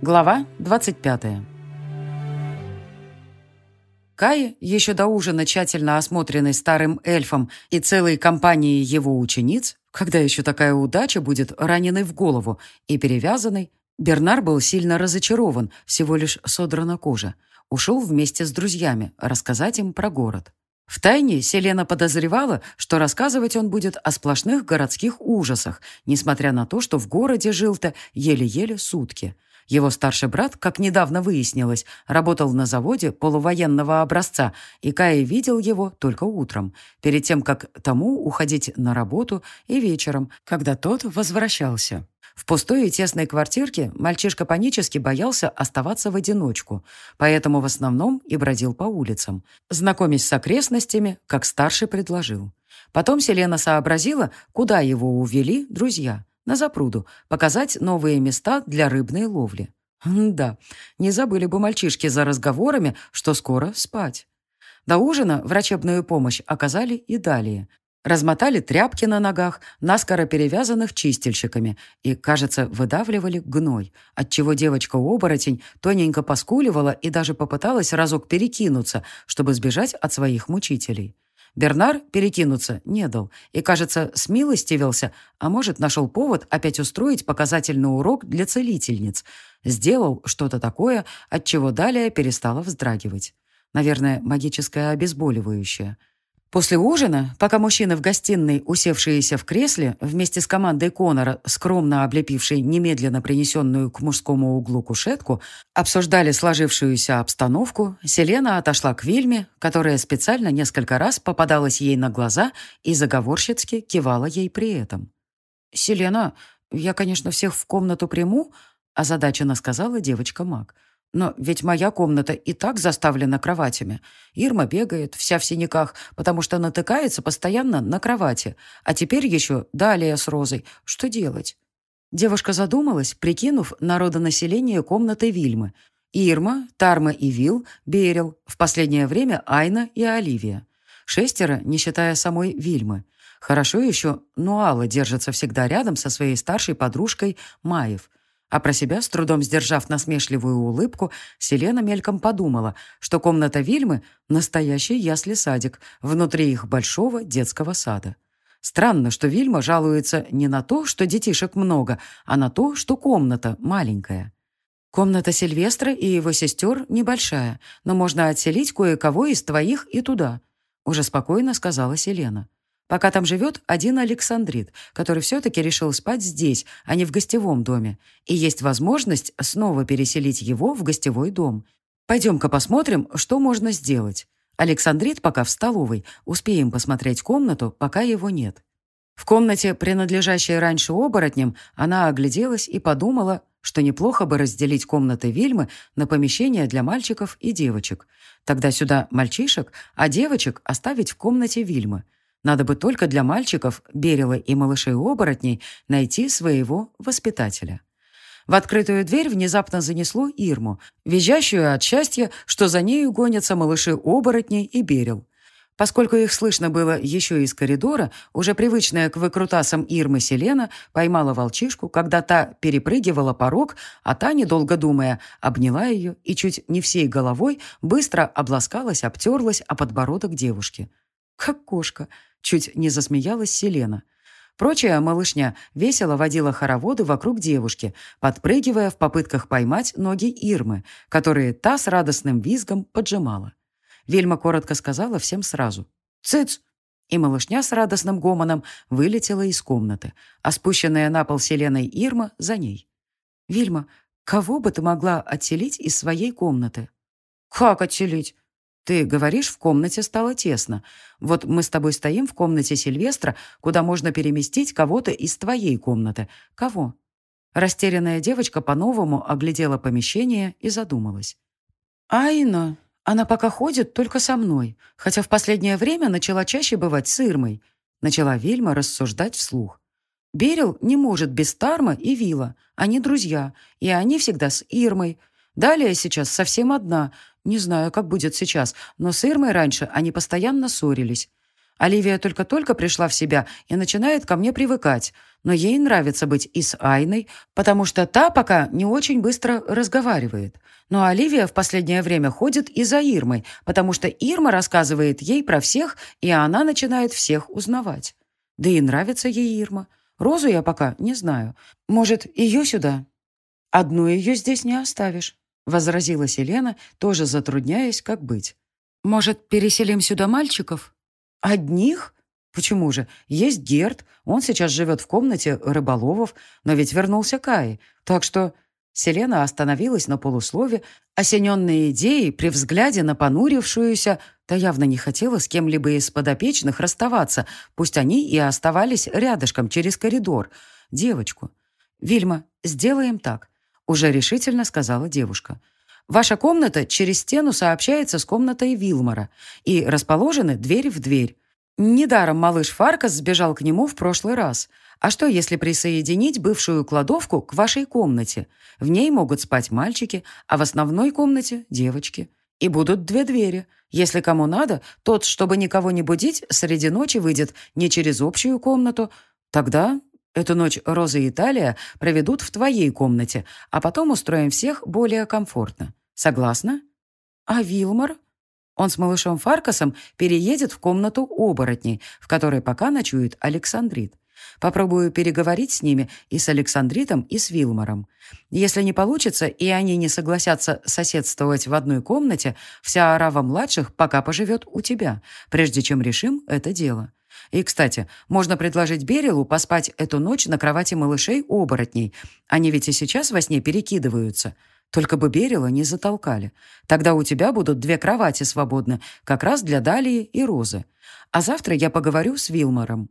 Глава 25. Кай, еще до ужина тщательно осмотренный старым эльфом и целой компанией его учениц, когда еще такая удача будет раненый в голову и перевязанный, Бернар был сильно разочарован, всего лишь содрана кожа. Ушел вместе с друзьями рассказать им про город. Втайне Селена подозревала, что рассказывать он будет о сплошных городских ужасах, несмотря на то, что в городе жил-то еле-еле сутки – его старший брат, как недавно выяснилось, работал на заводе полувоенного образца, и Кай видел его только утром, перед тем, как тому уходить на работу и вечером, когда тот возвращался. В пустой и тесной квартирке мальчишка панически боялся оставаться в одиночку, поэтому в основном и бродил по улицам, знакомясь с окрестностями, как старший предложил. Потом Селена сообразила, куда его увели друзья на запруду, показать новые места для рыбной ловли. Да, не забыли бы мальчишки за разговорами, что скоро спать. До ужина врачебную помощь оказали и далее. Размотали тряпки на ногах, наскоро перевязанных чистильщиками, и, кажется, выдавливали гной, отчего девочка-оборотень тоненько поскуливала и даже попыталась разок перекинуться, чтобы сбежать от своих мучителей. Бернар перекинуться не дал и, кажется, смилостивился, а может, нашел повод опять устроить показательный урок для целительниц. Сделал что-то такое, от чего далее перестала вздрагивать. Наверное, магическое обезболивающее. После ужина, пока мужчины в гостиной, усевшиеся в кресле, вместе с командой Конора, скромно облепившей немедленно принесенную к мужскому углу кушетку, обсуждали сложившуюся обстановку, Селена отошла к Вильме, которая специально несколько раз попадалась ей на глаза и заговорщицки кивала ей при этом. «Селена, я, конечно, всех в комнату приму», озадаченно сказала девочка-маг. Но ведь моя комната и так заставлена кроватями. Ирма бегает, вся в синяках, потому что натыкается постоянно на кровати. А теперь еще далее с Розой. Что делать? Девушка задумалась, прикинув народонаселение комнаты Вильмы. Ирма, Тарма и Вил, Берил, в последнее время Айна и Оливия. Шестеро, не считая самой Вильмы. Хорошо еще Нуала держится всегда рядом со своей старшей подружкой Маев – а про себя, с трудом сдержав насмешливую улыбку, Селена мельком подумала, что комната Вильмы — настоящий ясли-садик внутри их большого детского сада. Странно, что Вильма жалуется не на то, что детишек много, а на то, что комната маленькая. Комната Сильвестра и его сестер небольшая, но можно отселить кое-кого из твоих и туда, уже спокойно сказала Селена пока там живет один Александрит, который все-таки решил спать здесь, а не в гостевом доме, и есть возможность снова переселить его в гостевой дом. Пойдем-ка посмотрим, что можно сделать. Александрит пока в столовой, успеем посмотреть комнату, пока его нет. В комнате, принадлежащей раньше оборотням, она огляделась и подумала, что неплохо бы разделить комнаты Вильмы на помещения для мальчиков и девочек. Тогда сюда мальчишек, а девочек оставить в комнате Вильмы – надо бы только для мальчиков, Берила и малышей-оборотней найти своего воспитателя. В открытую дверь внезапно занесло Ирму, визжащую от счастья, что за нею гонятся малыши-оборотней и Берил. Поскольку их слышно было еще из коридора, уже привычная к выкрутасам Ирмы Селена поймала волчишку, когда та перепрыгивала порог, а та, недолго думая, обняла ее и чуть не всей головой быстро обласкалась, обтерлась о подбородок девушки. Как кошка. Чуть не засмеялась Селена. Прочая малышня весело водила хороводы вокруг девушки, подпрыгивая в попытках поймать ноги Ирмы, которые та с радостным визгом поджимала. Вельма коротко сказала всем сразу. «Цыц!» И малышня с радостным гомоном вылетела из комнаты, а спущенная на пол Селеной Ирма за ней. «Вильма, кого бы ты могла отселить из своей комнаты?» «Как отселить?» Ты говоришь, в комнате стало тесно. Вот мы с тобой стоим в комнате Сильвестра, куда можно переместить кого-то из твоей комнаты. Кого?» Растерянная девочка по-новому оглядела помещение и задумалась. «Айна, она пока ходит только со мной, хотя в последнее время начала чаще бывать с Ирмой», начала Вильма рассуждать вслух. «Берил не может без Тарма и Вила. Они друзья, и они всегда с Ирмой. Далее сейчас совсем одна, не знаю, как будет сейчас, но с Ирмой раньше они постоянно ссорились. Оливия только-только пришла в себя и начинает ко мне привыкать, но ей нравится быть и с Айной, потому что та пока не очень быстро разговаривает. Но Оливия в последнее время ходит и за Ирмой, потому что Ирма рассказывает ей про всех, и она начинает всех узнавать. Да и нравится ей Ирма. Розу я пока не знаю. Может, ее сюда? Одну ее здесь не оставишь, возразила Селена, тоже затрудняясь, как быть. Может, переселим сюда мальчиков? Одних? Почему же? Есть Герд, он сейчас живет в комнате рыболовов, но ведь вернулся Кай, так что... Селена остановилась на полуслове, осененная идеей при взгляде на понурившуюся, да явно не хотела с кем-либо из подопечных расставаться, пусть они и оставались рядышком через коридор, девочку. «Вильма, сделаем так», — уже решительно сказала девушка. «Ваша комната через стену сообщается с комнатой Вилмора, и расположены дверь в дверь. Недаром малыш Фаркас сбежал к нему в прошлый раз. А что, если присоединить бывшую кладовку к вашей комнате? В ней могут спать мальчики, а в основной комнате — девочки. И будут две двери. Если кому надо, тот, чтобы никого не будить, среди ночи выйдет не через общую комнату. Тогда эту ночь Роза и Италия проведут в твоей комнате, а потом устроим всех более комфортно. Согласна? А Вилмор? Он с малышом Фаркасом переедет в комнату оборотней, в которой пока ночует Александрит. Попробую переговорить с ними и с Александритом, и с Вилмором. Если не получится, и они не согласятся соседствовать в одной комнате, вся орава младших пока поживет у тебя, прежде чем решим это дело. И, кстати, можно предложить Берилу поспать эту ночь на кровати малышей-оборотней. Они ведь и сейчас во сне перекидываются. Только бы Берила не затолкали. Тогда у тебя будут две кровати свободны, как раз для Далии и Розы. А завтра я поговорю с Вилмором».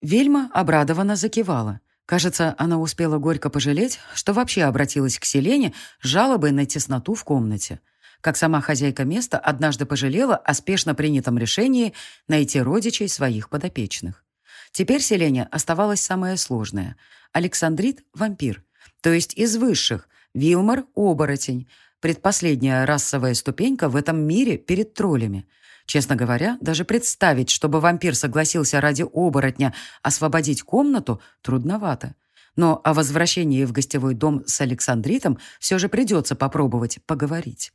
Вильма обрадованно закивала. Кажется, она успела горько пожалеть, что вообще обратилась к Селене с жалобой на тесноту в комнате. Как сама хозяйка места однажды пожалела о спешно принятом решении найти родичей своих подопечных. Теперь Селене оставалось самое сложное. Александрит — вампир, то есть из высших, Вилмар — оборотень, предпоследняя расовая ступенька в этом мире перед троллями. Честно говоря, даже представить, чтобы вампир согласился ради оборотня освободить комнату, трудновато. Но о возвращении в гостевой дом с Александритом все же придется попробовать поговорить.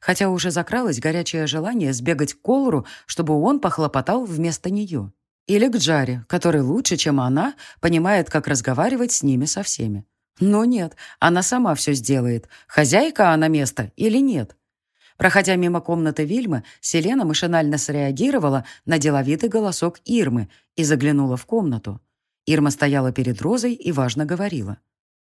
Хотя уже закралось горячее желание сбегать к Колору, чтобы он похлопотал вместо нее. Или к Джаре, который лучше, чем она, понимает, как разговаривать с ними со всеми. Но нет, она сама все сделает. Хозяйка она место или нет? Проходя мимо комнаты Вильмы, Селена машинально среагировала на деловитый голосок Ирмы и заглянула в комнату. Ирма стояла перед Розой и важно говорила.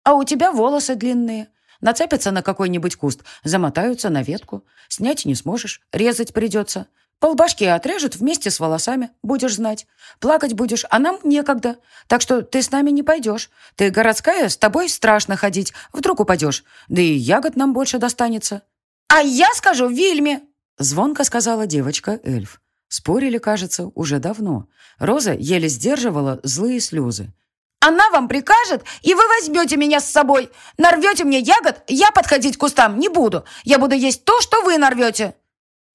«А у тебя волосы длинные. Нацепятся на какой-нибудь куст, замотаются на ветку. Снять не сможешь, резать придется. Полбашки отрежут вместе с волосами, будешь знать. Плакать будешь, а нам некогда. Так что ты с нами не пойдешь. Ты городская, с тобой страшно ходить. Вдруг упадешь. Да и ягод нам больше достанется. «А я скажу Вильме!» — звонко сказала девочка-эльф. Спорили, кажется, уже давно. Роза еле сдерживала злые слезы. «Она вам прикажет, и вы возьмете меня с собой. Нарвете мне ягод, я подходить к кустам не буду. Я буду есть то, что вы нарвете».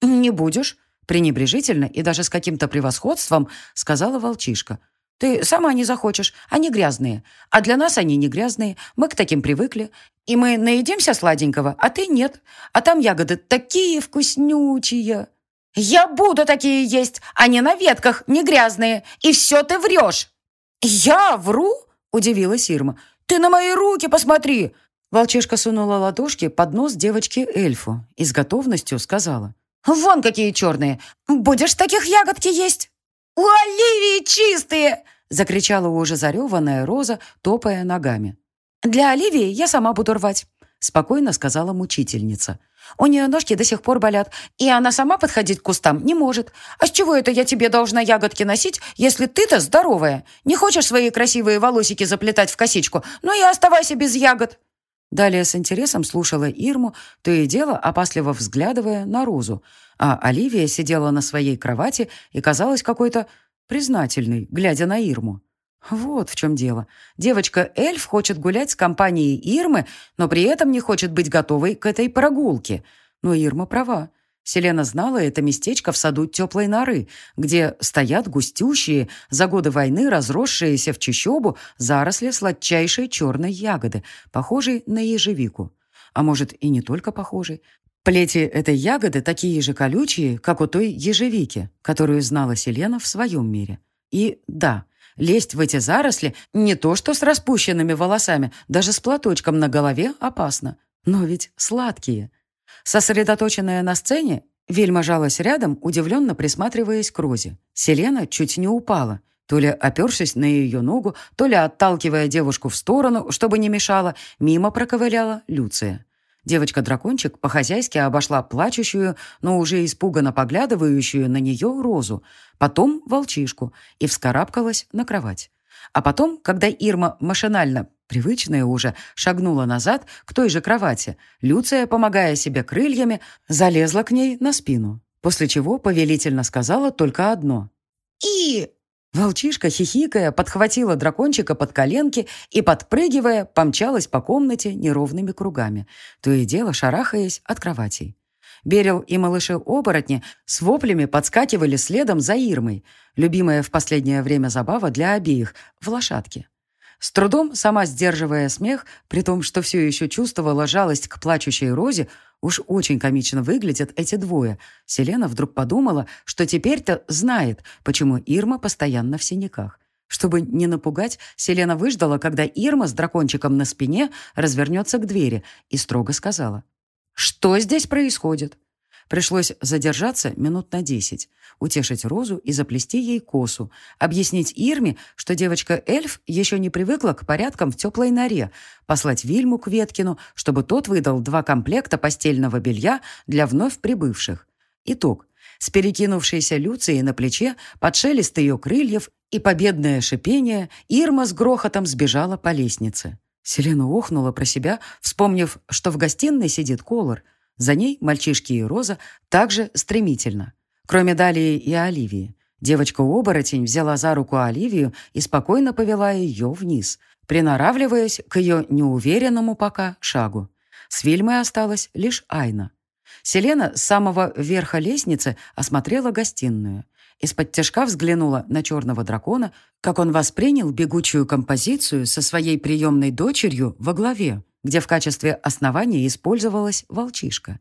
«Не будешь?» — пренебрежительно и даже с каким-то превосходством сказала волчишка. Ты сама не захочешь, они грязные. А для нас они не грязные, мы к таким привыкли. И мы наедимся сладенького, а ты нет. А там ягоды такие вкуснючие. Я буду такие есть, а не на ветках, не грязные. И все ты врешь. Я вру? Удивилась Ирма. Ты на мои руки посмотри. Волчишка сунула ладошки под нос девочки-эльфу и с готовностью сказала. «Вон какие черные! Будешь таких ягодки есть?» «У Оливии чистые!» — закричала уже зареванная Роза, топая ногами. «Для Оливии я сама буду рвать», — спокойно сказала мучительница. «У нее ножки до сих пор болят, и она сама подходить к кустам не может. А с чего это я тебе должна ягодки носить, если ты-то здоровая? Не хочешь свои красивые волосики заплетать в косичку? Ну и оставайся без ягод». Далее с интересом слушала Ирму, то и дело опасливо взглядывая на Розу, а Оливия сидела на своей кровати и казалась какой-то признательной, глядя на Ирму. Вот в чем дело. Девочка-эльф хочет гулять с компанией Ирмы, но при этом не хочет быть готовой к этой прогулке. Но Ирма права. Селена знала это местечко в саду теплой норы, где стоят густющие, за годы войны разросшиеся в чащобу заросли сладчайшей черной ягоды, похожей на ежевику. А может, и не только похожей. Плети этой ягоды такие же колючие, как у той ежевики, которую знала Селена в своем мире. И да, лезть в эти заросли не то что с распущенными волосами, даже с платочком на голове опасно. Но ведь сладкие. Сосредоточенная на сцене, Вильма жалась рядом, удивленно присматриваясь к Розе. Селена чуть не упала, то ли опершись на ее ногу, то ли отталкивая девушку в сторону, чтобы не мешала, мимо проковыляла Люция. Девочка-дракончик по-хозяйски обошла плачущую, но уже испуганно поглядывающую на нее розу, потом волчишку и вскарабкалась на кровать. А потом, когда Ирма машинально, привычная уже, шагнула назад к той же кровати, Люция, помогая себе крыльями, залезла к ней на спину, после чего повелительно сказала только одно. «И...» Волчишка, хихикая, подхватила дракончика под коленки и, подпрыгивая, помчалась по комнате неровными кругами, то и дело шарахаясь от кроватей. Берил и малыши-оборотни с воплями подскакивали следом за Ирмой, любимая в последнее время забава для обеих, в лошадке. С трудом, сама сдерживая смех, при том, что все еще чувствовала жалость к плачущей Розе, уж очень комично выглядят эти двое, Селена вдруг подумала, что теперь-то знает, почему Ирма постоянно в синяках. Чтобы не напугать, Селена выждала, когда Ирма с дракончиком на спине развернется к двери и строго сказала. «Что здесь происходит?» Пришлось задержаться минут на десять, утешить Розу и заплести ей косу, объяснить Ирме, что девочка-эльф еще не привыкла к порядкам в теплой норе, послать Вильму к Веткину, чтобы тот выдал два комплекта постельного белья для вновь прибывших. Итог. С перекинувшейся Люцией на плече, под шелест ее крыльев и победное шипение, Ирма с грохотом сбежала по лестнице. Селена охнула про себя, вспомнив, что в гостиной сидит Колор — за ней мальчишки и Роза также стремительно. Кроме Далии и Оливии. Девочка-оборотень взяла за руку Оливию и спокойно повела ее вниз, приноравливаясь к ее неуверенному пока шагу. С Вильмой осталась лишь Айна. Селена с самого верха лестницы осмотрела гостиную. Из-под тяжка взглянула на черного дракона, как он воспринял бегучую композицию со своей приемной дочерью во главе где в качестве основания использовалась волчишка.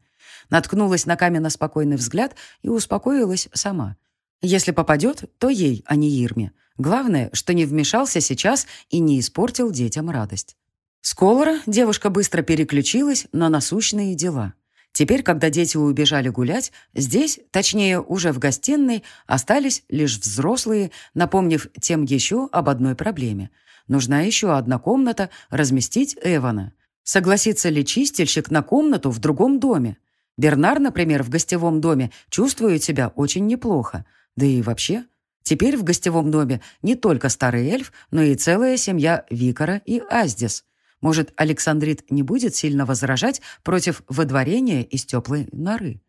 Наткнулась на каменно-спокойный взгляд и успокоилась сама. Если попадет, то ей, а не Ирме. Главное, что не вмешался сейчас и не испортил детям радость. С Колора девушка быстро переключилась на насущные дела. Теперь, когда дети убежали гулять, здесь, точнее, уже в гостиной, остались лишь взрослые, напомнив тем еще об одной проблеме. Нужна еще одна комната разместить Эвана. Согласится ли чистильщик на комнату в другом доме? Бернар, например, в гостевом доме чувствует себя очень неплохо. Да и вообще, теперь в гостевом доме не только старый эльф, но и целая семья Викара и Аздис. Может, Александрит не будет сильно возражать против выдворения из теплой норы?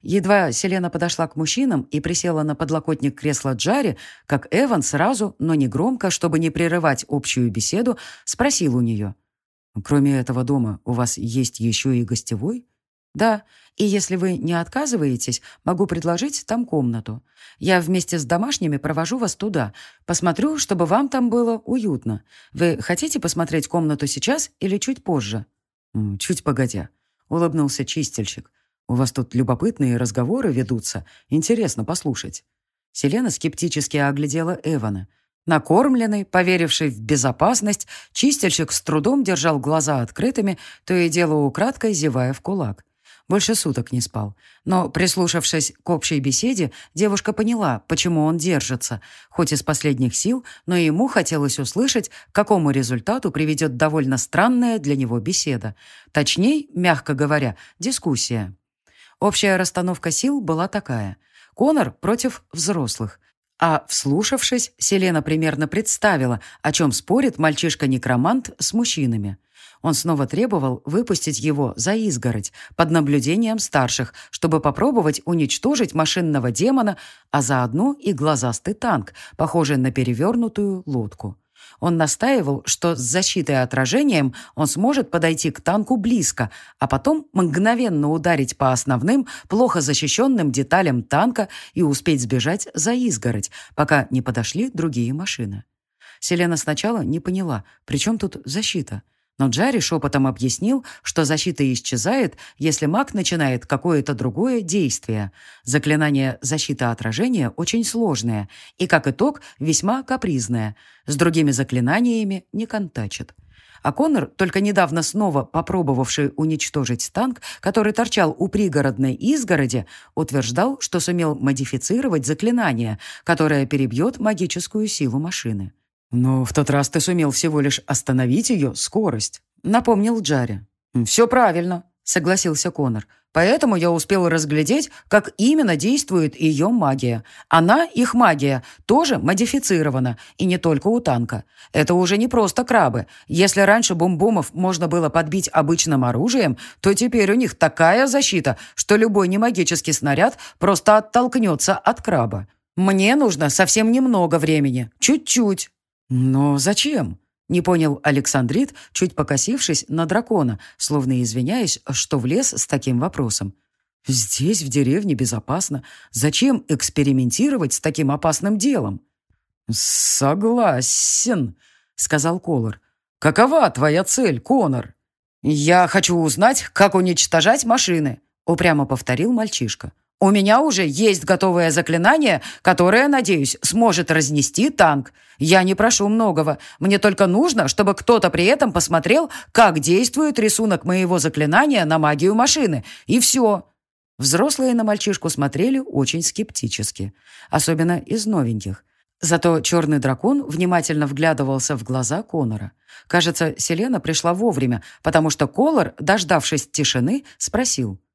Едва Селена подошла к мужчинам и присела на подлокотник кресла Джари, как Эван сразу, но не громко, чтобы не прерывать общую беседу, спросил у нее — Кроме этого дома у вас есть еще и гостевой? Да, и если вы не отказываетесь, могу предложить там комнату. Я вместе с домашними провожу вас туда. Посмотрю, чтобы вам там было уютно. Вы хотите посмотреть комнату сейчас или чуть позже? Чуть погодя, улыбнулся чистильщик. У вас тут любопытные разговоры ведутся. Интересно послушать. Селена скептически оглядела Эвана. Накормленный, поверивший в безопасность, чистильщик с трудом держал глаза открытыми, то и дело украдкой зевая в кулак. Больше суток не спал. Но, прислушавшись к общей беседе, девушка поняла, почему он держится. Хоть из последних сил, но ему хотелось услышать, к какому результату приведет довольно странная для него беседа. Точнее, мягко говоря, дискуссия. Общая расстановка сил была такая. Конор против взрослых. А, вслушавшись, Селена примерно представила, о чем спорит мальчишка-некромант с мужчинами. Он снова требовал выпустить его за изгородь под наблюдением старших, чтобы попробовать уничтожить машинного демона, а заодно и глазастый танк, похожий на перевернутую лодку. Он настаивал, что с защитой отражением он сможет подойти к танку близко, а потом мгновенно ударить по основным, плохо защищенным деталям танка и успеть сбежать за изгородь, пока не подошли другие машины. Селена сначала не поняла, при чем тут защита. Но Джарри шепотом объяснил, что защита исчезает, если маг начинает какое-то другое действие. Заклинание «Защита отражения» очень сложное и, как итог, весьма капризное. С другими заклинаниями не контачит. А Коннор, только недавно снова попробовавший уничтожить танк, который торчал у пригородной изгороди, утверждал, что сумел модифицировать заклинание, которое перебьет магическую силу машины. «Но в тот раз ты сумел всего лишь остановить ее скорость», — напомнил Джарри. «Все правильно», — согласился Конор. «Поэтому я успел разглядеть, как именно действует ее магия. Она, их магия, тоже модифицирована, и не только у танка. Это уже не просто крабы. Если раньше бомбомов можно было подбить обычным оружием, то теперь у них такая защита, что любой немагический снаряд просто оттолкнется от краба. Мне нужно совсем немного времени, чуть-чуть». «Но зачем?» — не понял Александрит, чуть покосившись на дракона, словно извиняясь, что влез с таким вопросом. «Здесь, в деревне, безопасно. Зачем экспериментировать с таким опасным делом?» «Согласен», — сказал Колор. «Какова твоя цель, Конор?» «Я хочу узнать, как уничтожать машины», — упрямо повторил мальчишка. У меня уже есть готовое заклинание, которое, надеюсь, сможет разнести танк. Я не прошу многого. Мне только нужно, чтобы кто-то при этом посмотрел, как действует рисунок моего заклинания на магию машины. И все. Взрослые на мальчишку смотрели очень скептически. Особенно из новеньких. Зато черный дракон внимательно вглядывался в глаза Конора. Кажется, Селена пришла вовремя, потому что Колор, дождавшись тишины, спросил —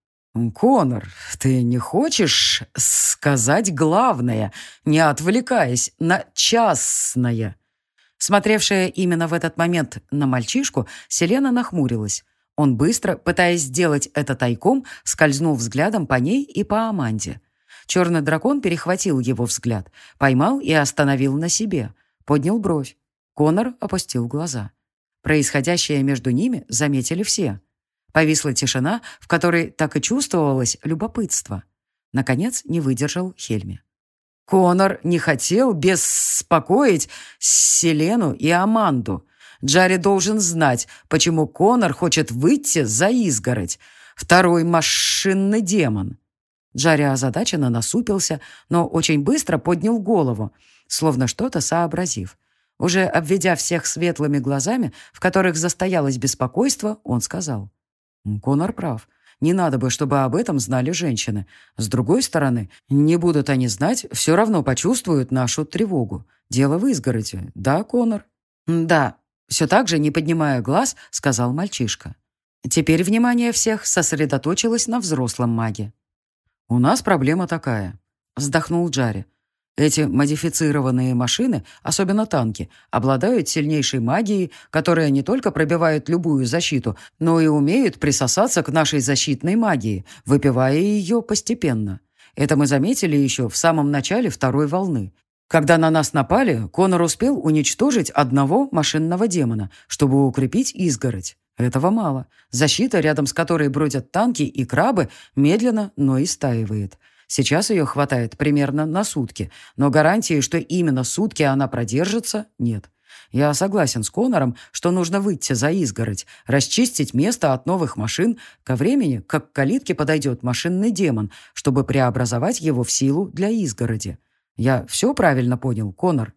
«Конор, ты не хочешь сказать главное, не отвлекаясь на частное?» Смотревшая именно в этот момент на мальчишку, Селена нахмурилась. Он быстро, пытаясь сделать это тайком, скользнул взглядом по ней и по Аманде. Черный дракон перехватил его взгляд, поймал и остановил на себе, поднял бровь. Конор опустил глаза. Происходящее между ними заметили все. Повисла тишина, в которой так и чувствовалось любопытство. Наконец не выдержал Хельми. Конор не хотел беспокоить Селену и Аманду. Джарри должен знать, почему Конор хочет выйти за изгородь. Второй машинный демон. Джарри озадаченно насупился, но очень быстро поднял голову, словно что-то сообразив. Уже обведя всех светлыми глазами, в которых застоялось беспокойство, он сказал. Конор прав. Не надо бы, чтобы об этом знали женщины. С другой стороны, не будут они знать, все равно почувствуют нашу тревогу. Дело в изгороде, да, Конор? Да, все так же, не поднимая глаз, сказал мальчишка. Теперь внимание всех сосредоточилось на взрослом маге. «У нас проблема такая», — вздохнул Джарри. Эти модифицированные машины, особенно танки, обладают сильнейшей магией, которая не только пробивает любую защиту, но и умеет присосаться к нашей защитной магии, выпивая ее постепенно. Это мы заметили еще в самом начале второй волны. Когда на нас напали, Конор успел уничтожить одного машинного демона, чтобы укрепить изгородь. Этого мало. Защита, рядом с которой бродят танки и крабы, медленно, но истаивает. Сейчас ее хватает примерно на сутки, но гарантии, что именно сутки она продержится, нет. Я согласен с Конором, что нужно выйти за изгородь, расчистить место от новых машин ко времени, как к калитке подойдет машинный демон, чтобы преобразовать его в силу для изгороди. Я все правильно понял, Конор?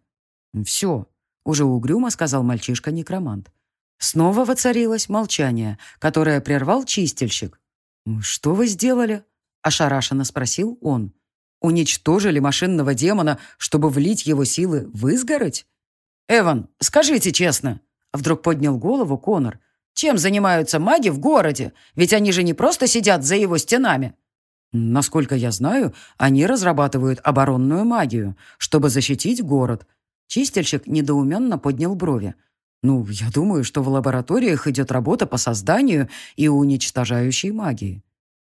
Все, уже угрюмо сказал мальчишка-некромант. Снова воцарилось молчание, которое прервал чистильщик. «Что вы сделали?» — ошарашенно спросил он. «Уничтожили машинного демона, чтобы влить его силы в изгородь?» «Эван, скажите честно», — вдруг поднял голову Конор. «Чем занимаются маги в городе? Ведь они же не просто сидят за его стенами». «Насколько я знаю, они разрабатывают оборонную магию, чтобы защитить город». Чистильщик недоуменно поднял брови. «Ну, я думаю, что в лабораториях идет работа по созданию и уничтожающей магии».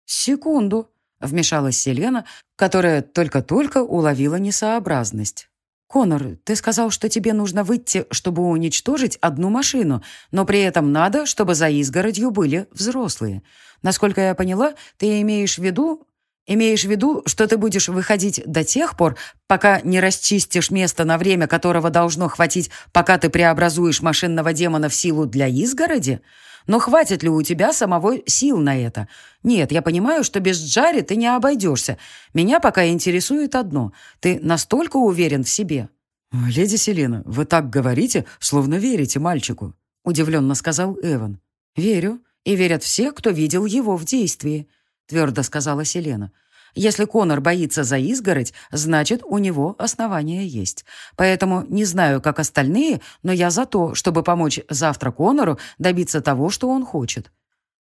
«Секунду», Вмешалась Селена, которая только-только уловила несообразность. «Конор, ты сказал, что тебе нужно выйти, чтобы уничтожить одну машину, но при этом надо, чтобы за изгородью были взрослые. Насколько я поняла, ты имеешь в виду... Имеешь в виду, что ты будешь выходить до тех пор, пока не расчистишь место на время, которого должно хватить, пока ты преобразуешь машинного демона в силу для изгороди? Но хватит ли у тебя самого сил на это? Нет, я понимаю, что без Джари ты не обойдешься. Меня пока интересует одно. Ты настолько уверен в себе?» «Леди Селена, вы так говорите, словно верите мальчику», — удивленно сказал Эван. «Верю. И верят все, кто видел его в действии», — твердо сказала Селена. Если Конор боится за изгородь, значит, у него основания есть. Поэтому не знаю, как остальные, но я за то, чтобы помочь завтра Конору добиться того, что он хочет».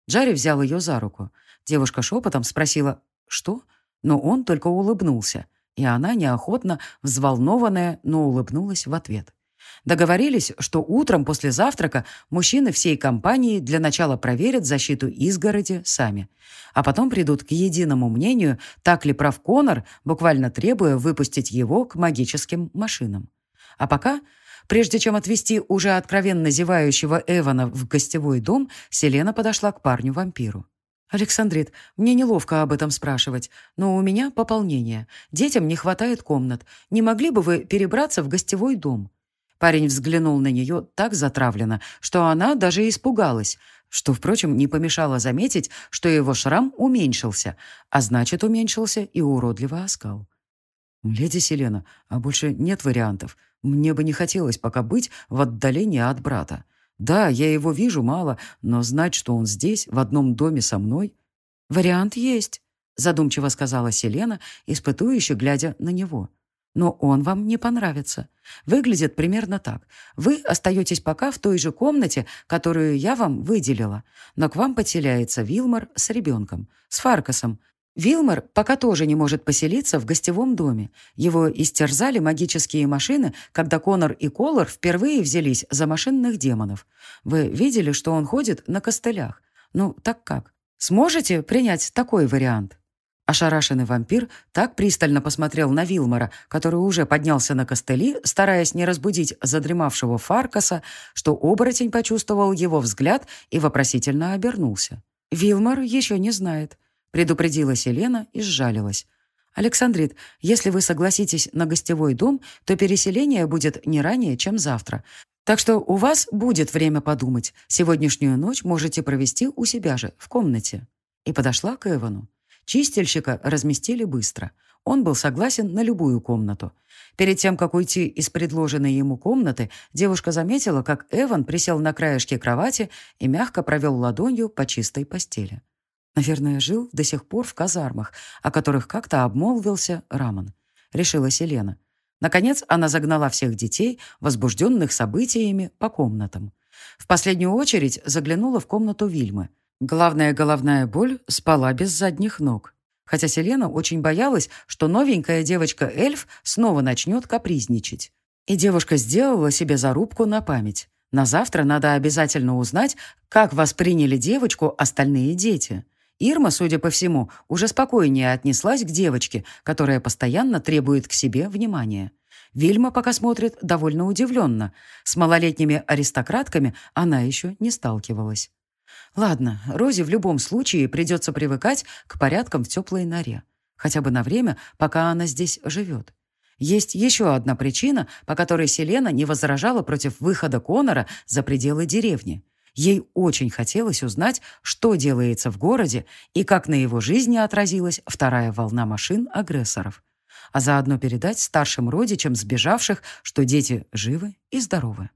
Джарри взял ее за руку. Девушка шепотом спросила «Что?», но он только улыбнулся, и она неохотно, взволнованная, но улыбнулась в ответ. Договорились, что утром после завтрака мужчины всей компании для начала проверят защиту изгороди сами, а потом придут к единому мнению, так ли прав Конор, буквально требуя выпустить его к магическим машинам. А пока, прежде чем отвезти уже откровенно зевающего Эвана в гостевой дом, Селена подошла к парню-вампиру. «Александрит, мне неловко об этом спрашивать, но у меня пополнение. Детям не хватает комнат. Не могли бы вы перебраться в гостевой дом?» Парень взглянул на нее так затравленно, что она даже испугалась, что, впрочем, не помешало заметить, что его шрам уменьшился, а значит, уменьшился и уродливо оскал. «Леди Селена, а больше нет вариантов. Мне бы не хотелось пока быть в отдалении от брата. Да, я его вижу мало, но знать, что он здесь, в одном доме со мной...» «Вариант есть», — задумчиво сказала Селена, испытующе глядя на него. Но он вам не понравится. Выглядит примерно так. Вы остаетесь пока в той же комнате, которую я вам выделила, но к вам поселяется Вилмар с ребенком, с Фаркасом. Вилмар пока тоже не может поселиться в гостевом доме. Его истерзали магические машины, когда Конор и Колор впервые взялись за машинных демонов. Вы видели, что он ходит на костылях? Ну, так как? Сможете принять такой вариант? Ошарашенный вампир так пристально посмотрел на Вилмора, который уже поднялся на костыли, стараясь не разбудить задремавшего Фаркаса, что оборотень почувствовал его взгляд и вопросительно обернулся. «Вилмор еще не знает», — предупредила Селена и сжалилась. «Александрит, если вы согласитесь на гостевой дом, то переселение будет не ранее, чем завтра. Так что у вас будет время подумать. Сегодняшнюю ночь можете провести у себя же, в комнате». И подошла к Эвану. Чистильщика разместили быстро. Он был согласен на любую комнату. Перед тем, как уйти из предложенной ему комнаты, девушка заметила, как Эван присел на краешке кровати и мягко провел ладонью по чистой постели. Наверное, жил до сих пор в казармах, о которых как-то обмолвился Рамон. Решила Селена. Наконец она загнала всех детей, возбужденных событиями, по комнатам. В последнюю очередь заглянула в комнату Вильмы – Главная головная боль спала без задних ног. Хотя Селена очень боялась, что новенькая девочка-эльф снова начнет капризничать. И девушка сделала себе зарубку на память. На завтра надо обязательно узнать, как восприняли девочку остальные дети. Ирма, судя по всему, уже спокойнее отнеслась к девочке, которая постоянно требует к себе внимания. Вильма пока смотрит довольно удивленно. С малолетними аристократками она еще не сталкивалась. Ладно, Розе в любом случае придется привыкать к порядкам в теплой норе. Хотя бы на время, пока она здесь живет. Есть еще одна причина, по которой Селена не возражала против выхода Конора за пределы деревни. Ей очень хотелось узнать, что делается в городе и как на его жизни отразилась вторая волна машин-агрессоров. А заодно передать старшим родичам сбежавших, что дети живы и здоровы.